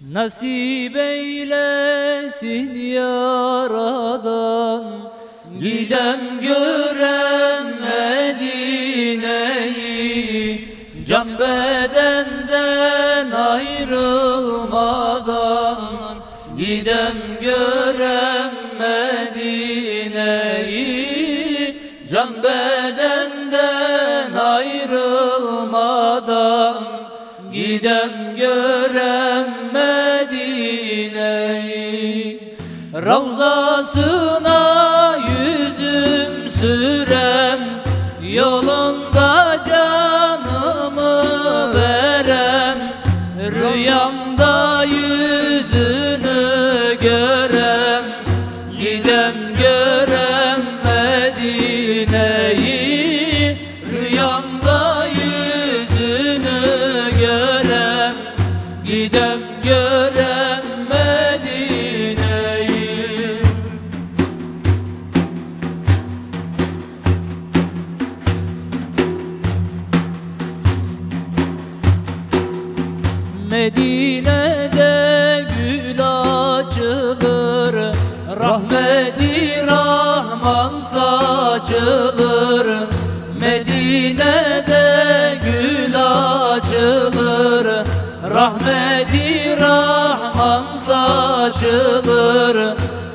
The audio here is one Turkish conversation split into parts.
Nasip eylesin yaradan. Gidem görem Medine'yi Can bedenden ayrılmadan. Gidem görem Medine'yi Can bedenden ayrılmadan. Gidem görem Medine'yi Medine'de gül açılır Rahmeti Rahman saçılır. Medine'de gül açılır Rahmeti Rahman saçılır.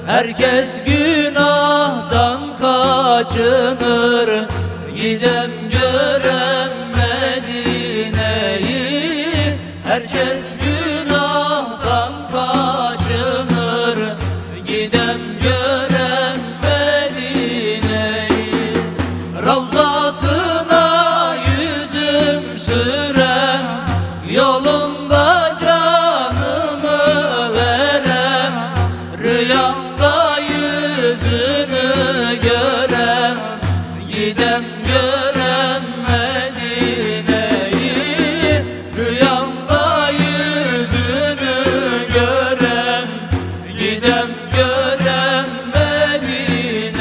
Herkes günahtan kaçınır. Gidem görem Medine'yi Herkes Görem Medine'yi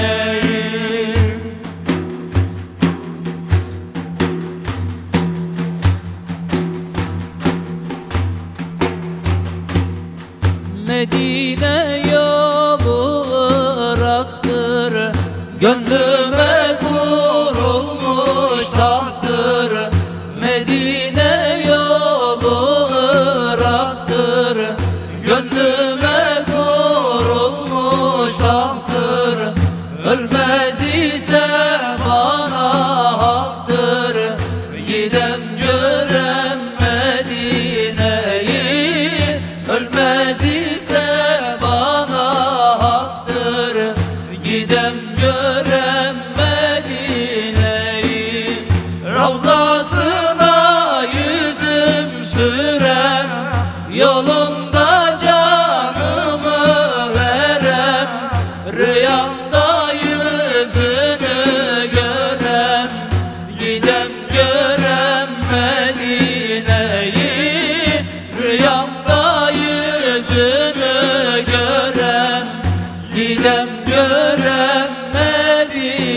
Medine yolu Irak'tır Gönlüme Yolunda canımı veren Rüyamda yüzünü gören Gidem görem Medine'yi Rüyamda yüzünü gören Gidem görem Medine'yi.